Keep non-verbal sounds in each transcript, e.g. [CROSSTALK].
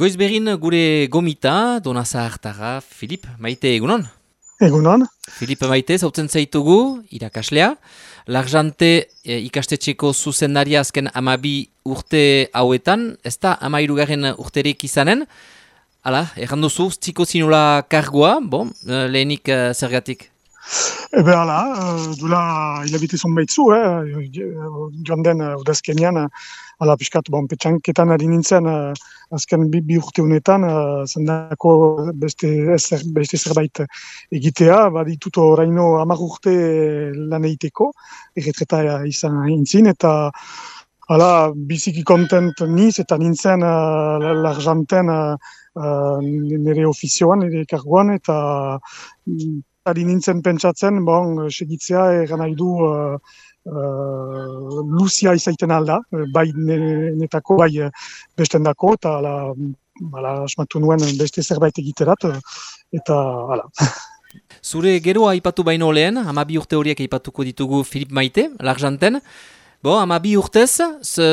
Goiz berin gure gomita, dona zahartara, Filip, maite egunon? Egunon. Filip maite, zautzen zaitugu, irakaslea. Larjante e, ikastetxeko zuzendaria azken amabi urte hauetan, ez da ama irugarren urterik izanen. Hala, erranduzu, ziko zinula kargoa, bon, e, lehenik uh, zergatik? Ebe ala, dula hilabite zonbaitzu, eh? joan den udazkenian, ala piskat, bon, petxanketan ari nintzen, azken bi, bi urte honetan, zendako beste, beste zerbait egitea, baditut oraino amar urte lan egiteko, erretreta izan intzin, eta ala, biziki kontent niz, eta nintzen uh, l'arjanten uh, nire ofizioan, nire karguan, eta ari nintzen pentsatzen, bon, segitzea egan nahi du uh, uh, luzia izaiten alda, bai netako, bai besten dako, eta ala, ala, asmatu nuen beste zerbait egiterat, eta ala. [LAUGHS] Zure gero aipatu baino lehen, ama bi urte horiek aipatuko ditugu Filip Maite, l'arjanten, Bo, ama bi urtez,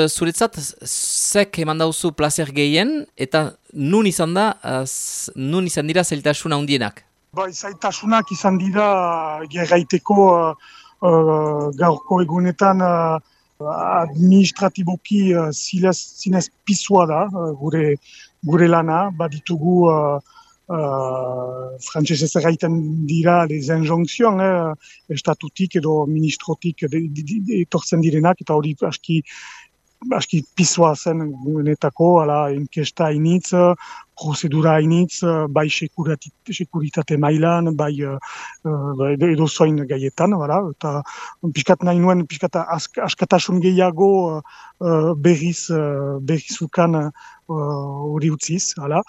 zuretzat, zek eman dauzu placer gehien, eta nun izan da, nun izan dira zeltasuna hundienak? Bai, zaitasunak izan dira gerraiteko uh, uh, gaurko egunetan uh, administratiboki uh, zinez pizua da uh, gure, gure lana, baditugu uh, uh, frantzesez erraiten dira les injonctions, eh, estatutik edo ministrotik etortzen direnak, eta hori aski aski pizua zen guenetako, ala, inkesta initz, prozedura initz, bai sekuritate mailan, bai uh, edo zoin gaietan, bara, eta piskat nahi nuen, piskat ask, askatasun gehiago uh, berriz, uh, berriz ukan hori uh, utziz, ala.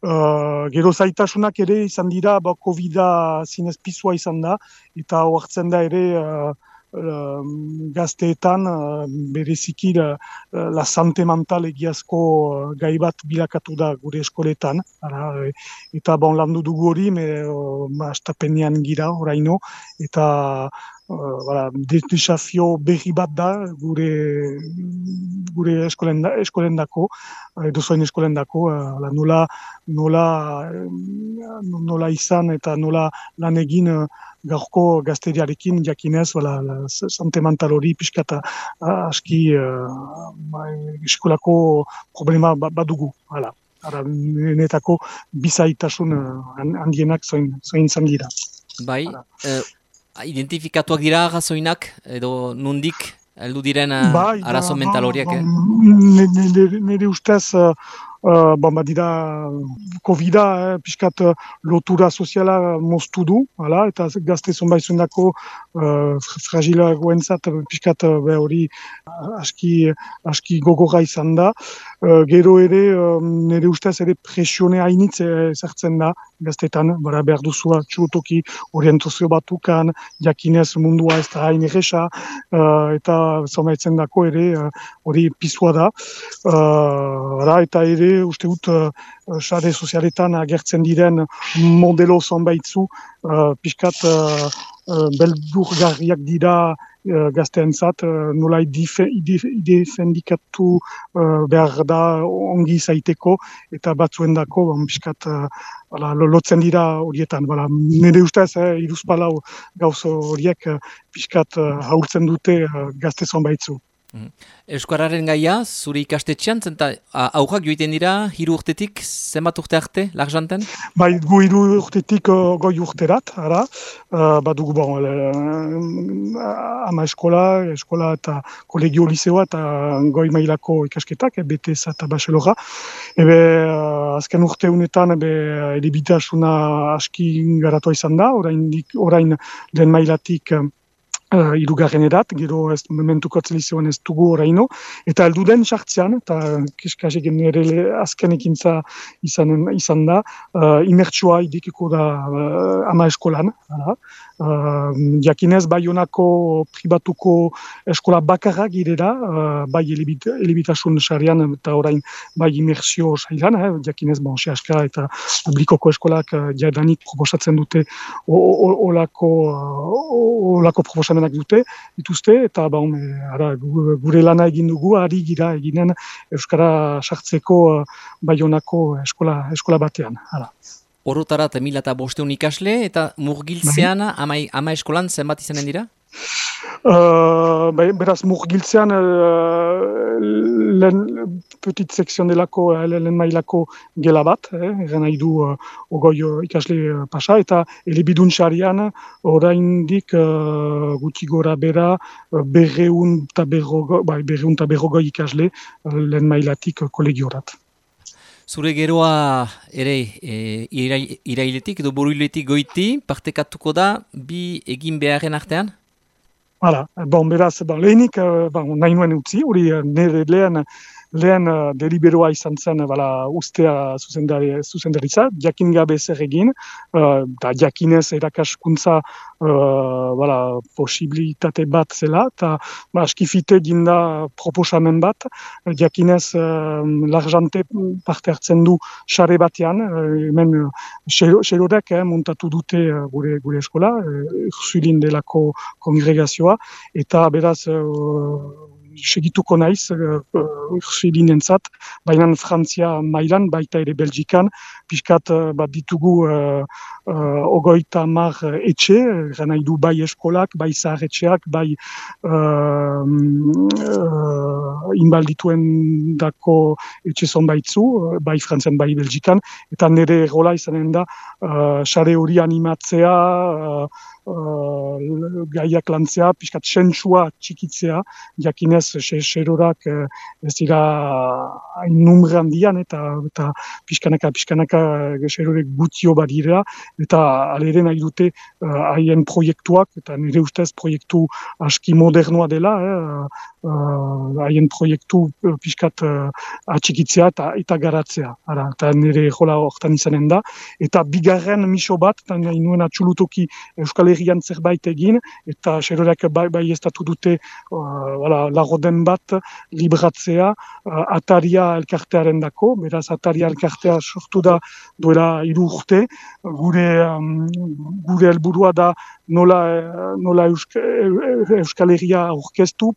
Uh, gero zaitasunak ere izan dira, ba, COVID-a zinez pizua izan da, eta hoartzen da ere, uh, gazteetan uh, bereziki la, la sante mental egiazko uh, gai bat bilakatu da gure eskoletan. Ara, eta bon landu dugu hori, me uh, gira oraino, eta uh, desafio berri bat da gure gure eskolen, eskolen dako, edo zoin eskolen dako, uh, nola, nola, nola izan eta nola lan egin gaurko gazteriarekin jakinez, bala, sante mental hori pixkata aski uh, eskolako problema ba, badugu. Hala. Ara, netako bizaitasun handienak zoin, zoin zan dira. Bai, identifikatuak dira arazoinak edo nundik heldu diren bai, arazo mental horiak? Eh? Nire ustez, Uh, bon, badira COVID-a, eh, piskat lotura soziala moztu du, ala, eta gazte zonbait zundako uh, fragila goentzat, piskat hori aski, aski gogorra izan da. Uh, gero ere, uh, nire ustez ere presione hainitz ezartzen da, gaztetan, bara behar duzua txutoki orientazio batukan, jakinez mundua ez da hain erresa, uh, eta zonbaitzen dako ere hori uh, pizua da. Uh, eta ere, uste dut uh, sare sozialetan agertzen diren modelo zonbaitzu uh, pixkat uh, uh, beldurgarriak dira uh, gazteentzat uh, nola idefendikatu uh, behar da ongi zaiteko eta batzuen dako bon, pixkat uh, lotzen dira horietan. Bala, nire ustez, eh, iruzpalau gauz horiek uh, pixkat uh, haurtzen dute uh, gazte zonbaitzu. Mm. Euskararen gaia, zure ikastetxean, zenta aurrak joiten dira, hiru urtetik, zenbat urte arte, larjanten? Bai, gu hiru urtetik uh, goi urterat, ara, uh, badugu bon, uh, ama eskola, eskola eta kolegio liseoa eta goi mailako ikasketak, e, BTS eta Baselora. Ebe, uh, azken urte honetan, ebe, edibitasuna aski garatu izan da, orain, orain den mailatik, uh, irugarren edat, gero ez mementuko atzelizioan ez dugu oraino, eta aldu den sartzean, eta kiskasek nire azken ekintza izan, izan da, uh, imertsua idikiko da uh, ama eskolan, Uh, jakinez, bai honako pribatuko eskola bakarra girera, uh, bai elebitasun sarian eta orain bai imersio sailan, eh, jakinez, bon, aska eta publikoko eskolak uh, jadanik proposatzen dute olako, uh, olako proposamenak dute, dituzte, eta bon, ara, gure lana egin dugu, ari gira eginen Euskara sartzeko uh, bai eskola, eskola batean. Hala. Orotarat mila eta bosteun ikasle eta murgiltzean bai. ama eskolan zenbat izanen dira? Uh, beraz murgiltzean uh, lehen petit sekzion delako uh, lehen mailako gela bat, eh, nahi du uh, ogoi uh, ikasle uh, pasa, eta elebidun xarian orain dik uh, guti gora bera uh, berreun eta bai, berrogoi ikasle uh, lehen mailatik kolegiorat. Zure geroa ere e, irailetik edo buruiletik goiti, partekatuko da bi egin beharren artean? Hala, bon, beraz, bon, lehenik, uh, bon, nahi nuen utzi, hori uh, nire lehen lehen uh, deliberoa izan zen bala, ustea zuzendaritza, jakin gabe zer egin, uh, da jakinez erakaskuntza uh, bala, posibilitate bat zela, eta ba, eskifite ginda proposamen bat, jakinez uh, larjante parte hartzen du xare batean, uh, hemen uh, montatu dute uh, gure, gure eskola, uh, delako kongregazioa, eta beraz segituko naiz, uh, entzat, baina Frantzia mailan, baita ere Belgikan, pixkat uh, bat ditugu uh, uh, ogoita mar etxe, gana du bai eskolak, bai zahar etxeak, bai uh, uh, inbaldituen dako etxe zonbaitzu, bai Frantzian, bai Belgikan, eta nire rola izanen da, uh, xare hori animatzea, uh, gaiak lantzea, pixkat sentsua txikitzea, jakinez serorak uh, ez dira hain numre handian, eta, eta pixkanaka, pixkanaka serorek gutio badira, eta aleren nahi dute haien proiektuak, eta nire ustez proiektu aski modernoa dela, haien uh, proiektu uh, pixkat uh, atxikitzea eta, eta garatzea. Ara, eta nire jola hortan izanen da. Eta bigarren miso bat, eta nuen atxulutoki Euskal herrian zerbait egin, eta xeroreak bai, bai ez dute uh, lagoden bat libratzea uh, ataria elkartearen dako, beraz ataria elkartea sortu da duela iru urte, gure, um, gure helburua da nola, nola Euskal Herria aurkeztu,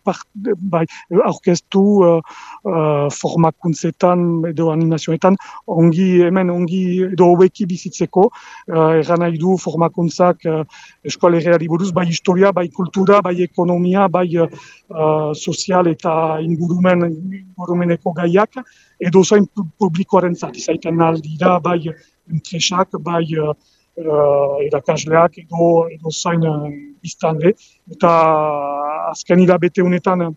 bai, aurkeztu uh, uh, formakuntzetan edo animazioetan, ongi hemen ongi edo hobeki bizitzeko, uh, eran nahi du formakuntzak uh, eskoalereari buruz, bai historia, bai kultura, bai ekonomia, bai uh, sozial eta ingurumen, ingurumeneko gaiak, edo zain publikoaren zati zaiten aldira, bai entresak, bai uh, irakasleak edo, edo zain uh, biztanle, eta azken hilabete honetan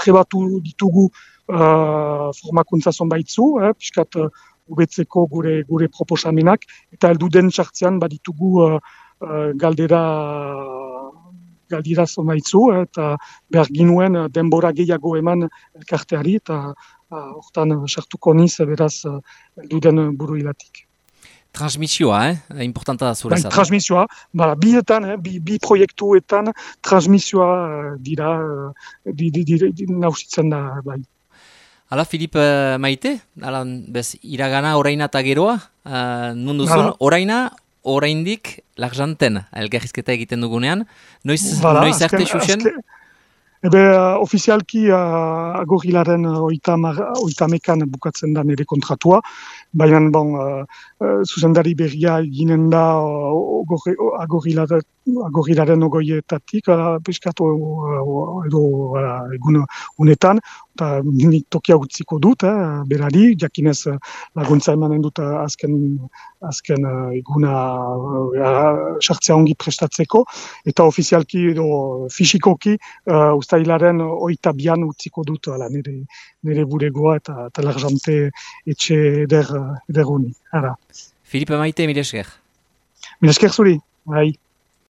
trebatu ditugu uh, formakuntza zonbaitzu, eh, piskat uh, ubetzeko gure gure proposamenak, eta heldu den txartzean baditugu uh, uh, galdera galdira zonbaitzu, eh, eta behar ginuen denbora gehiago eman elkarteari, eta hortan uh, sartuko niz, beraz, uh, heldu den buru hilatik. Transmisioa, eh? importanta da zure bai, Transmisioa, bala, bietan, eh? bi, bi proiektuetan transmisioa uh, dira, uh, di, di, di, di, nausitzen da, bai. Hala, Filip uh, Maite, Hala, bez, iragana oraina eta geroa, uh, nunduzun, oraina, oraindik, larjanten, elgarrizketa egiten dugunean, noiz, Bala, noiz arte xuxen? Ebe, uh, ofizialki uh, agorilaren uh, oitamekan bukatzen da nire kontratua, baina bon, uh, uh, zuzendari berria ginen da uh, agorilaren ogoietatik, uh, peskatu uh, edo uh, egun unetan, eta nik tokia utziko dut, eh, berari, jakinez laguntza emanen dut azken, azken uh, eguna sartzea ongi prestatzeko, eta ofizialki edo fisikoki uh, ustailaren oita bian utziko dut ala, nire, nire buregoa eta, eta etxe eder, eder honi. Filipe Maite, mire esker. Mire esker zuri, bai.